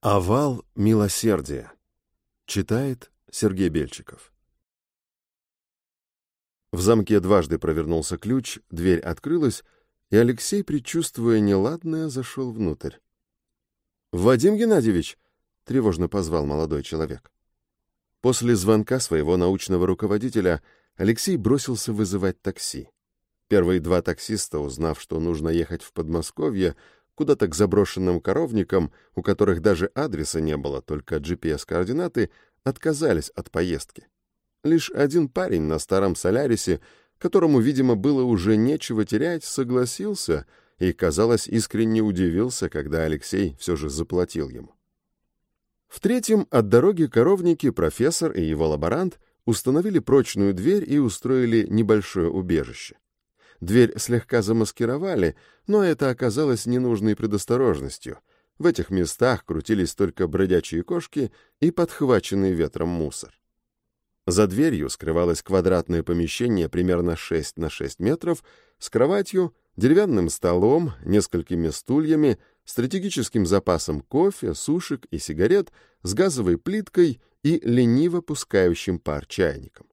Овал милосердия. Читает Сергей Бельчиков. В замке дважды провернулся ключ, дверь открылась, и Алексей, предчувствуя неладное, зашел внутрь. «Вадим Геннадьевич!» — тревожно позвал молодой человек. После звонка своего научного руководителя Алексей бросился вызывать такси. Первые два таксиста, узнав, что нужно ехать в Подмосковье, куда-то к заброшенным коровникам, у которых даже адреса не было, только GPS-координаты, отказались от поездки. Лишь один парень на старом Солярисе, которому, видимо, было уже нечего терять, согласился и, казалось, искренне удивился, когда Алексей все же заплатил ему. В третьем от дороги коровники профессор и его лаборант установили прочную дверь и устроили небольшое убежище. Дверь слегка замаскировали, но это оказалось ненужной предосторожностью. В этих местах крутились только бродячие кошки и подхваченный ветром мусор. За дверью скрывалось квадратное помещение примерно 6 на 6 метров с кроватью, деревянным столом, несколькими стульями, стратегическим запасом кофе, сушек и сигарет, с газовой плиткой и лениво пускающим пар чайником.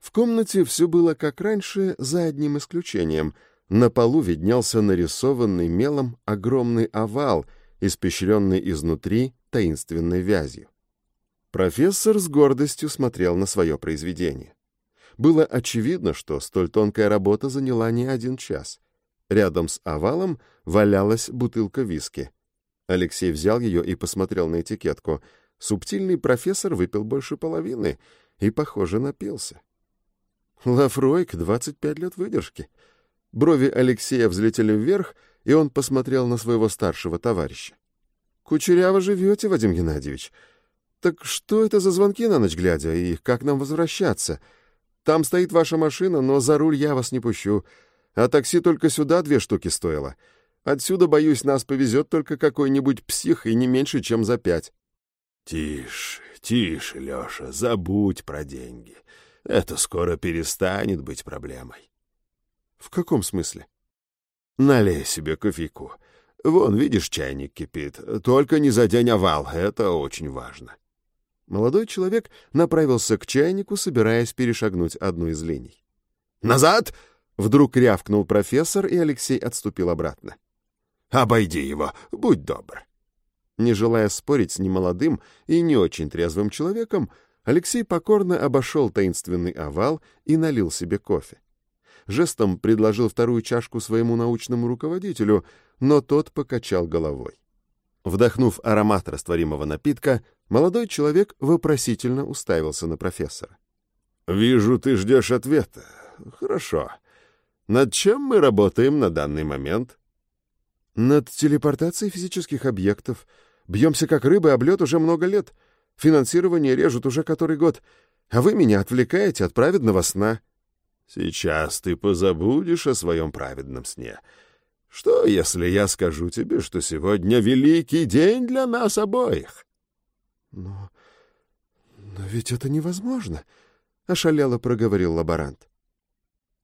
В комнате все было как раньше, за одним исключением. На полу виднелся нарисованный мелом огромный овал, испещренный изнутри таинственной вязью. Профессор с гордостью смотрел на свое произведение. Было очевидно, что столь тонкая работа заняла не один час. Рядом с овалом валялась бутылка виски. Алексей взял ее и посмотрел на этикетку. Субтильный профессор выпил больше половины и, похоже, напился. Лафройк, 25 лет выдержки. Брови Алексея взлетели вверх, и он посмотрел на своего старшего товарища. «Кучеряво живете, Вадим Геннадьевич. Так что это за звонки на ночь глядя, и как нам возвращаться? Там стоит ваша машина, но за руль я вас не пущу. А такси только сюда две штуки стоило. Отсюда, боюсь, нас повезет только какой-нибудь псих, и не меньше, чем за пять». «Тише, тише, Леша, забудь про деньги это скоро перестанет быть проблемой. В каком смысле? Налей себе кофейку. Вон, видишь, чайник кипит. Только не задень овал, это очень важно. Молодой человек направился к чайнику, собираясь перешагнуть одну из линий. «Назад!» — вдруг рявкнул профессор, и Алексей отступил обратно. «Обойди его, будь добр». Не желая спорить с немолодым и не очень трезвым человеком, Алексей покорно обошел таинственный овал и налил себе кофе. Жестом предложил вторую чашку своему научному руководителю, но тот покачал головой. Вдохнув аромат растворимого напитка, молодой человек вопросительно уставился на профессора. «Вижу, ты ждешь ответа. Хорошо. Над чем мы работаем на данный момент?» «Над телепортацией физических объектов. Бьемся как рыбы об лед уже много лет. Финансирование режут уже который год, а вы меня отвлекаете от праведного сна». «Сейчас ты позабудешь о своем праведном сне. Что, если я скажу тебе, что сегодня великий день для нас обоих?» «Но... но ведь это невозможно», — ошалело проговорил лаборант.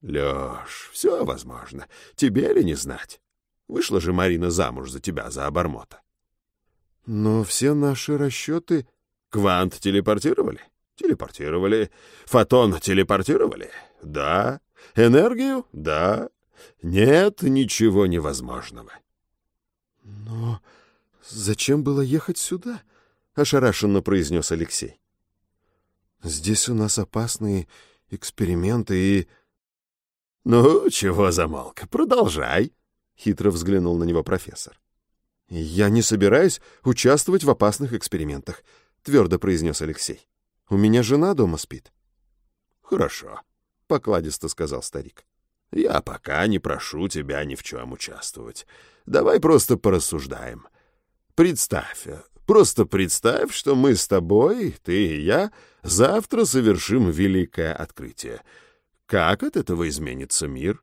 «Лёш, все возможно. Тебе ли не знать? Вышла же Марина замуж за тебя, за обормота». «Но все наши расчеты...» Квант телепортировали? Телепортировали. Фотон телепортировали? Да. Энергию? Да. Нет ничего невозможного. Но зачем было ехать сюда? Ошарашенно произнес Алексей. Здесь у нас опасные эксперименты и... Ну, чего замолк? Продолжай. Хитро взглянул на него профессор. Я не собираюсь участвовать в опасных экспериментах твердо произнес Алексей. У меня жена дома спит. Хорошо, покладисто сказал старик. Я пока не прошу тебя ни в чем участвовать. Давай просто порассуждаем. Представь, просто представь, что мы с тобой, ты и я, завтра совершим великое открытие. Как от этого изменится мир?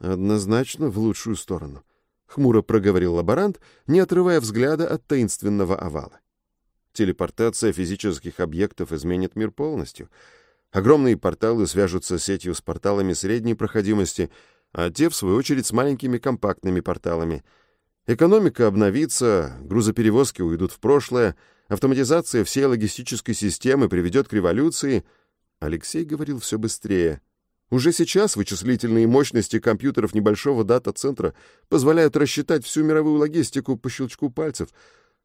Однозначно в лучшую сторону, хмуро проговорил лаборант, не отрывая взгляда от таинственного овала. Телепортация физических объектов изменит мир полностью. Огромные порталы свяжутся сетью с порталами средней проходимости, а те, в свою очередь, с маленькими компактными порталами. Экономика обновится, грузоперевозки уйдут в прошлое, автоматизация всей логистической системы приведет к революции. Алексей говорил все быстрее. Уже сейчас вычислительные мощности компьютеров небольшого дата-центра позволяют рассчитать всю мировую логистику по щелчку пальцев.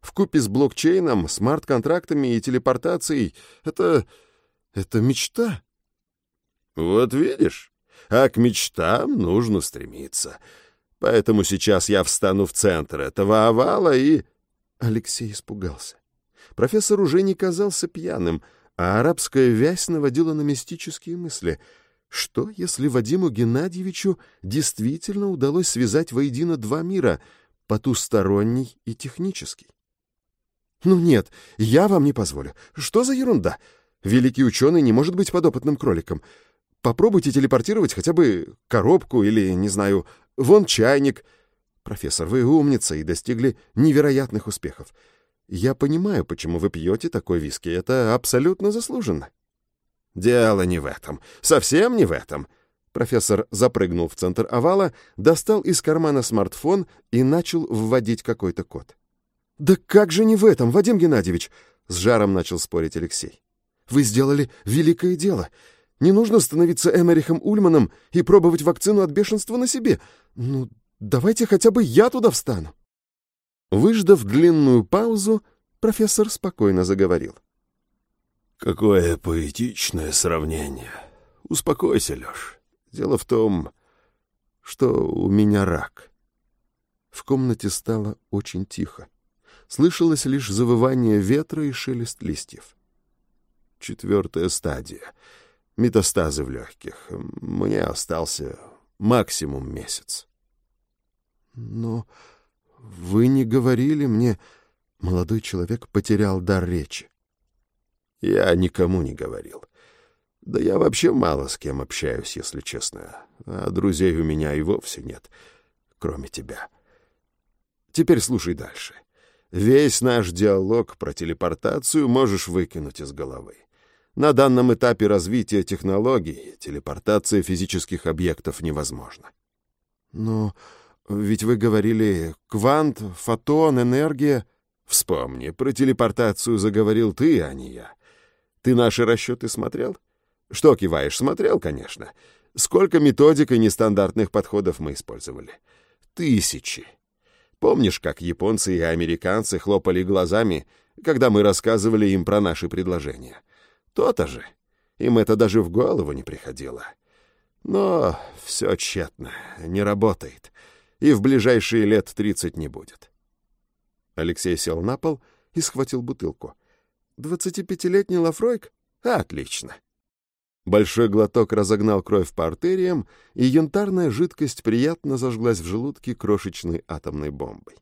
В купе с блокчейном, смарт-контрактами и телепортацией — это... это мечта. Вот видишь, а к мечтам нужно стремиться. Поэтому сейчас я встану в центр этого овала и... Алексей испугался. Профессор уже не казался пьяным, а арабская вязь наводила на мистические мысли — что, если Вадиму Геннадьевичу действительно удалось связать воедино два мира, потусторонний и технический? «Ну нет, я вам не позволю. Что за ерунда? Великий ученый не может быть подопытным кроликом. Попробуйте телепортировать хотя бы коробку или, не знаю, вон чайник. Профессор, вы умница и достигли невероятных успехов. Я понимаю, почему вы пьете такой виски. Это абсолютно заслуженно». «Дело не в этом. Совсем не в этом». Профессор запрыгнул в центр овала, достал из кармана смартфон и начал вводить какой-то код. «Да как же не в этом, Вадим Геннадьевич?» — с жаром начал спорить Алексей. «Вы сделали великое дело. Не нужно становиться Эмерихом Ульманом и пробовать вакцину от бешенства на себе. Ну, давайте хотя бы я туда встану». Выждав длинную паузу, профессор спокойно заговорил. — Какое поэтичное сравнение. Успокойся, Лёш. Дело в том, что у меня рак. В комнате стало очень тихо. Слышалось лишь завывание ветра и шелест листьев. Четвертая стадия. Метастазы в легких. Мне остался максимум месяц. Но вы не говорили мне... Молодой человек потерял дар речи. Я никому не говорил. Да я вообще мало с кем общаюсь, если честно. А друзей у меня и вовсе нет, кроме тебя. Теперь слушай дальше. Весь наш диалог про телепортацию можешь выкинуть из головы. На данном этапе развития технологий телепортация физических объектов невозможна. Но ведь вы говорили квант, фотон, энергия. Вспомни, про телепортацию заговорил ты, а не я. Ты наши расчеты смотрел? Что киваешь? Смотрел, конечно. Сколько методик и нестандартных подходов мы использовали? Тысячи. Помнишь, как японцы и американцы хлопали глазами, когда мы рассказывали им про наши предложения? То-то же. Им это даже в голову не приходило. Но все тщетно, не работает. И в ближайшие лет тридцать не будет. Алексей сел на пол и схватил бутылку. Двадцатипятилетний Лафройк? Отлично. Большой глоток разогнал кровь по артериям, и янтарная жидкость приятно зажглась в желудке крошечной атомной бомбой.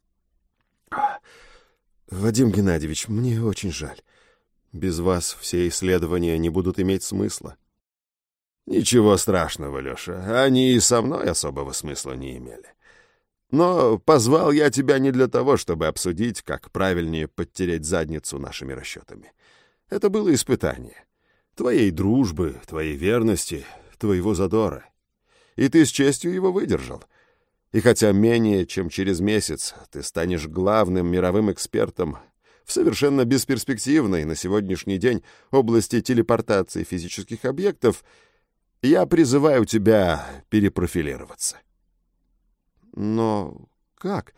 «Вадим Геннадьевич, мне очень жаль. Без вас все исследования не будут иметь смысла». «Ничего страшного, Леша. Они и со мной особого смысла не имели. Но позвал я тебя не для того, чтобы обсудить, как правильнее подтереть задницу нашими расчетами. Это было испытание. Твоей дружбы, твоей верности, твоего задора. И ты с честью его выдержал. И хотя менее чем через месяц ты станешь главным мировым экспертом в совершенно бесперспективной на сегодняшний день области телепортации физических объектов, я призываю тебя перепрофилироваться. Но как?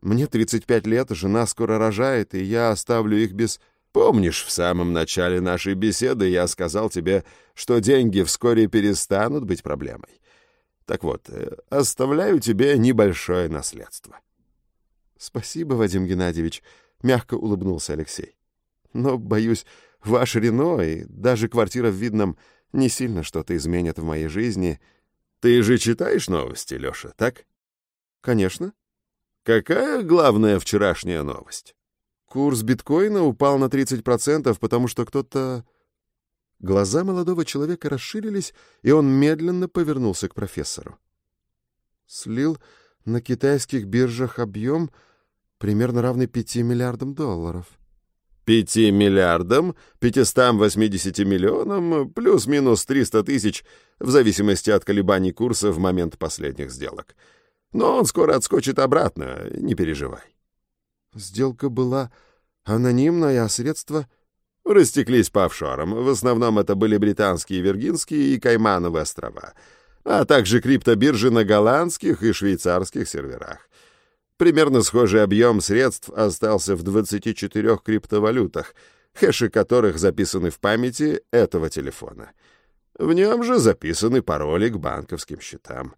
Мне 35 лет, жена скоро рожает, и я оставлю их без... Помнишь, в самом начале нашей беседы я сказал тебе, что деньги вскоре перестанут быть проблемой? Так вот, э, оставляю тебе небольшое наследство. Спасибо, Вадим Геннадьевич, мягко улыбнулся Алексей. Но, боюсь, ваш Рено и даже квартира в Видном не сильно что-то изменят в моей жизни. Ты же читаешь новости, Леша, так? Конечно. Какая главная вчерашняя новость? Курс биткоина упал на 30%, потому что кто-то... Глаза молодого человека расширились, и он медленно повернулся к профессору. Слил на китайских биржах объем примерно равный 5 миллиардам долларов. 5 миллиардам, 580 миллионам, плюс-минус 300 тысяч, в зависимости от колебаний курса в момент последних сделок. Но он скоро отскочит обратно, не переживай. Сделка была анонимная, а средства... Растеклись по офшорам. В основном это были британские, Виргинские и Каймановы острова, а также криптобиржи на голландских и швейцарских серверах. Примерно схожий объем средств остался в 24 криптовалютах, хэши которых записаны в памяти этого телефона. В нем же записаны пароли к банковским счетам.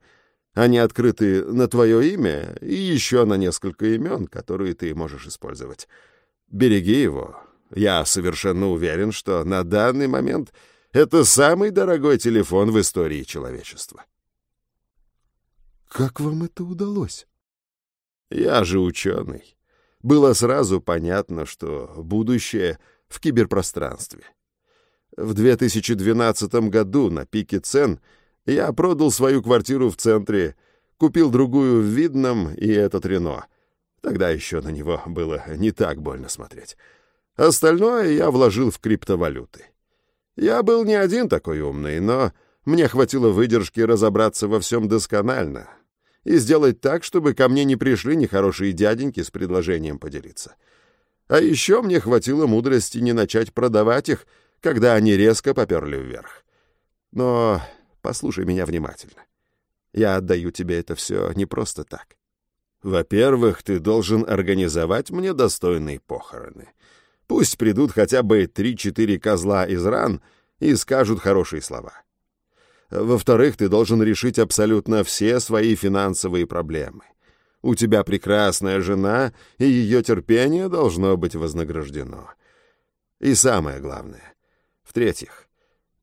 Они открыты на твое имя и еще на несколько имен, которые ты можешь использовать. Береги его. Я совершенно уверен, что на данный момент это самый дорогой телефон в истории человечества. Как вам это удалось? Я же ученый. Было сразу понятно, что будущее в киберпространстве. В 2012 году на пике цен я продал свою квартиру в центре, купил другую в Видном и этот Рено. Тогда еще на него было не так больно смотреть. Остальное я вложил в криптовалюты. Я был не один такой умный, но мне хватило выдержки разобраться во всем досконально и сделать так, чтобы ко мне не пришли нехорошие дяденьки с предложением поделиться. А еще мне хватило мудрости не начать продавать их, когда они резко поперли вверх. Но послушай меня внимательно. Я отдаю тебе это все не просто так. Во-первых, ты должен организовать мне достойные похороны. Пусть придут хотя бы три-четыре козла из ран и скажут хорошие слова. Во-вторых, ты должен решить абсолютно все свои финансовые проблемы. У тебя прекрасная жена, и ее терпение должно быть вознаграждено. И самое главное. В-третьих,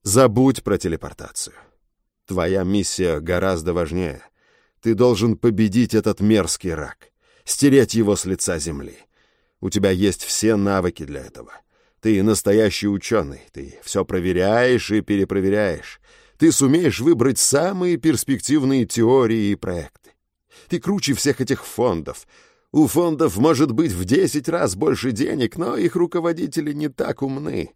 забудь про телепортацию. Твоя миссия гораздо важнее. Ты должен победить этот мерзкий рак, стереть его с лица земли. У тебя есть все навыки для этого. Ты настоящий ученый, ты все проверяешь и перепроверяешь. Ты сумеешь выбрать самые перспективные теории и проекты. Ты круче всех этих фондов. У фондов может быть в десять раз больше денег, но их руководители не так умны.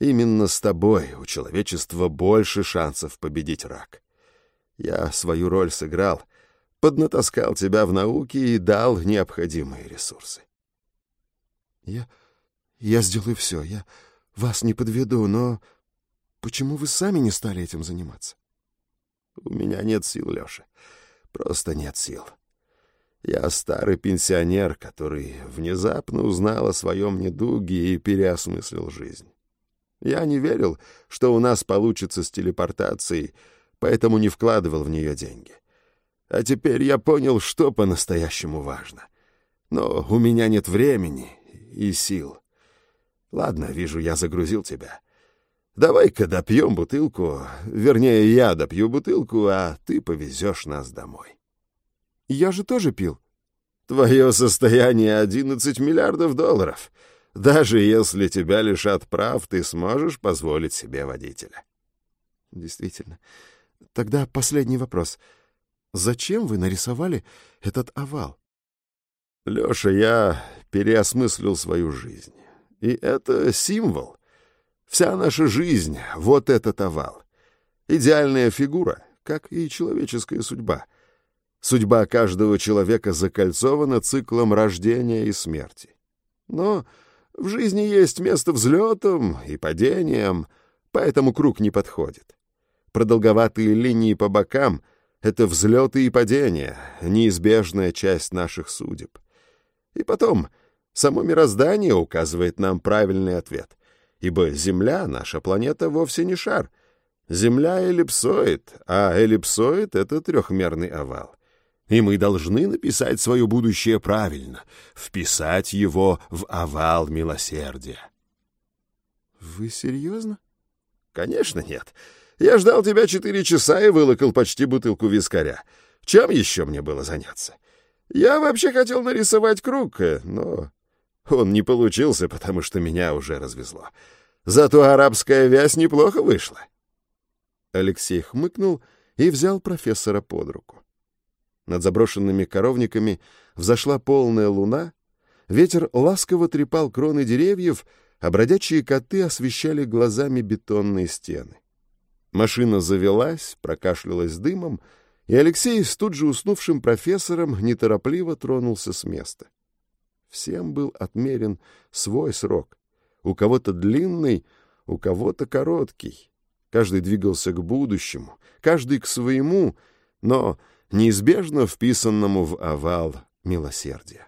Именно с тобой у человечества больше шансов победить рак. Я свою роль сыграл, поднатаскал тебя в науке и дал необходимые ресурсы. Я... я сделаю все, я вас не подведу, но почему вы сами не стали этим заниматься? У меня нет сил, Леша. Просто нет сил. Я старый пенсионер, который внезапно узнал о своем недуге и переосмыслил жизнь. Я не верил, что у нас получится с телепортацией, поэтому не вкладывал в нее деньги. А теперь я понял, что по-настоящему важно. Но у меня нет времени и сил. Ладно, вижу, я загрузил тебя. Давай-ка допьем бутылку, вернее, я допью бутылку, а ты повезешь нас домой. Я же тоже пил. Твое состояние одиннадцать миллиардов долларов. Даже если тебя лишат прав, ты сможешь позволить себе водителя. Действительно. Тогда последний вопрос. Зачем вы нарисовали этот овал? Леша, я переосмыслил свою жизнь. И это символ. Вся наша жизнь — вот этот овал. Идеальная фигура, как и человеческая судьба. Судьба каждого человека закольцована циклом рождения и смерти. Но в жизни есть место взлетам и падениям, поэтому круг не подходит. Продолговатые линии по бокам — это взлеты и падения, неизбежная часть наших судеб. И потом, само мироздание указывает нам правильный ответ, ибо Земля, наша планета, вовсе не шар. Земля — эллипсоид, а эллипсоид — это трехмерный овал. И мы должны написать свое будущее правильно, вписать его в овал милосердия. — Вы серьезно? — Конечно нет. Я ждал тебя четыре часа и вылокал почти бутылку вискаря. Чем еще мне было заняться? Я вообще хотел нарисовать круг, э, но он не получился, потому что меня уже развезло. Зато арабская вязь неплохо вышла. Алексей хмыкнул и взял профессора под руку. Над заброшенными коровниками взошла полная луна, ветер ласково трепал кроны деревьев, а бродячие коты освещали глазами бетонные стены. Машина завелась, прокашлялась дымом И Алексей с тут же уснувшим профессором неторопливо тронулся с места. Всем был отмерен свой срок. У кого-то длинный, у кого-то короткий. Каждый двигался к будущему, каждый к своему, но неизбежно вписанному в овал милосердия.